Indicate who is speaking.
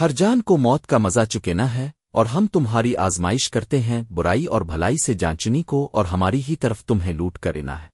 Speaker 1: ہر جان کو موت کا مزہ چکینا ہے، اور ہم تمہاری آزمائش کرتے ہیں، برائی اور بھلائی سے جانچنی کو، اور ہماری ہی طرف تمہیں لوٹ کرینا ہے۔